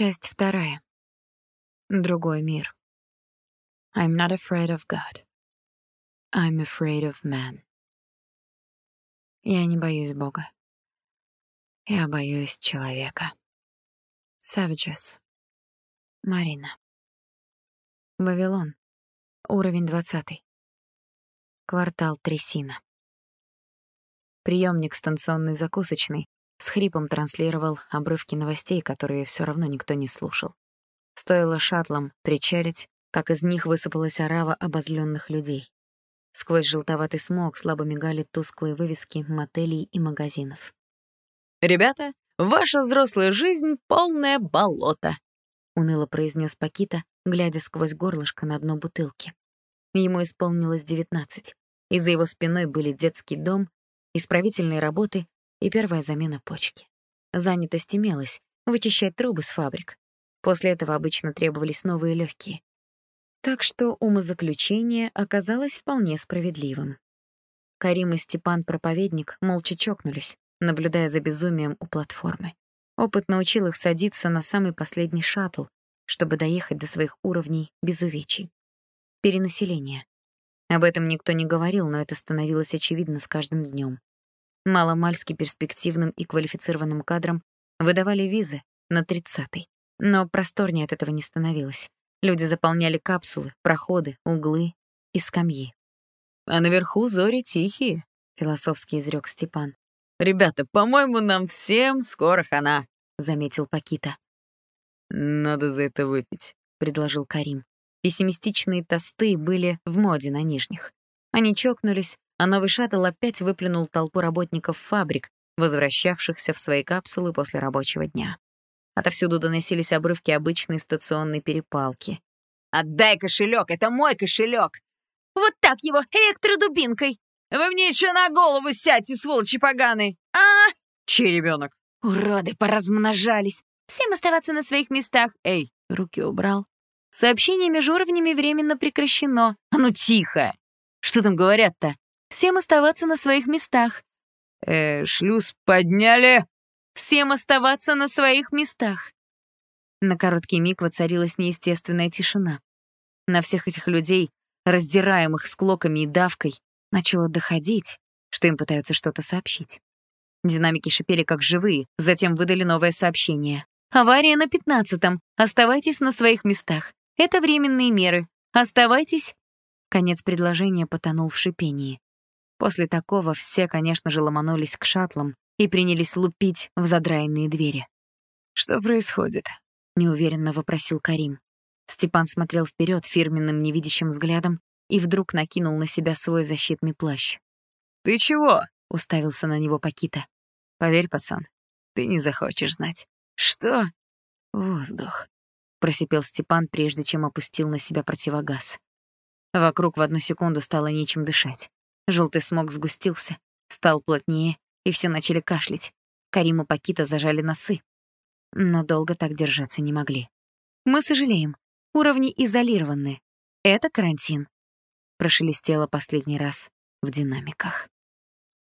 Часть вторая. Другой мир. I'm not afraid of God. I'm afraid of man. Я не боюсь Бога. Я боюсь человека. Savages. Марина. Вавилон. Уровень двадцатый. Квартал Трясина. Приемник станционной закусочной с хрипом транслировал обрывки новостей, которые все равно никто не слушал. Стоило шаттлам причалить, как из них высыпалась орава обозленных людей. Сквозь желтоватый смог слабо мигали тусклые вывески мотелей и магазинов. «Ребята, ваша взрослая жизнь — полное болото», — уныло произнес Пакита, глядя сквозь горлышко на дно бутылки. Ему исполнилось девятнадцать, и за его спиной были детский дом, исправительные работы и первая замена почки. Занятость имелась — вычищать трубы с фабрик. После этого обычно требовались новые легкие. Так что умозаключение оказалось вполне справедливым. Карим и Степан-проповедник молча чокнулись, наблюдая за безумием у платформы. Опыт научил их садиться на самый последний шаттл, чтобы доехать до своих уровней без увечий. Перенаселение. Об этом никто не говорил, но это становилось очевидно с каждым днем маломальски перспективным и квалифицированным кадрам выдавали визы на 30-й. Но просторнее от этого не становилось. Люди заполняли капсулы, проходы, углы и скамьи. «А наверху зори тихие», — философски изрек Степан. «Ребята, по-моему, нам всем скоро хана», — заметил Пакита. «Надо за это выпить», — предложил Карим. Пессимистичные тосты были в моде на нижних. Они чокнулись, а новый шаттл опять выплюнул толпу работников фабрик, возвращавшихся в свои капсулы после рабочего дня. Отовсюду доносились обрывки обычной стационной перепалки. «Отдай кошелек, это мой кошелек! Вот так его, электродубинкой! Вы мне еще на голову сядьте, сволочи поганые! А! Чей ребенок? Уроды поразмножались! Всем оставаться на своих местах! Эй, руки убрал. Сообщение между уровнями временно прекращено. А ну тихо! Что там говорят-то? Всем оставаться на своих местах. Э, шлюз подняли. Всем оставаться на своих местах. На короткий миг воцарилась неестественная тишина. На всех этих людей, раздираемых склоками и давкой, начало доходить, что им пытаются что-то сообщить. Динамики шипели как живые, затем выдали новое сообщение. «Авария на пятнадцатом. Оставайтесь на своих местах. Это временные меры. Оставайтесь...» Конец предложения потонул в шипении. После такого все, конечно же, ломанулись к шаттлам и принялись лупить в задраенные двери. «Что происходит?» — неуверенно вопросил Карим. Степан смотрел вперед фирменным невидящим взглядом и вдруг накинул на себя свой защитный плащ. «Ты чего?» — уставился на него Пакита. «Поверь, пацан, ты не захочешь знать». «Что?» «Воздух», — просипел Степан, прежде чем опустил на себя противогаз. Вокруг в одну секунду стало нечем дышать. Желтый смог сгустился, стал плотнее, и все начали кашлять. Карим и Пакита зажали носы. Но долго так держаться не могли. «Мы сожалеем. Уровни изолированы. Это карантин», — прошелестело последний раз в динамиках.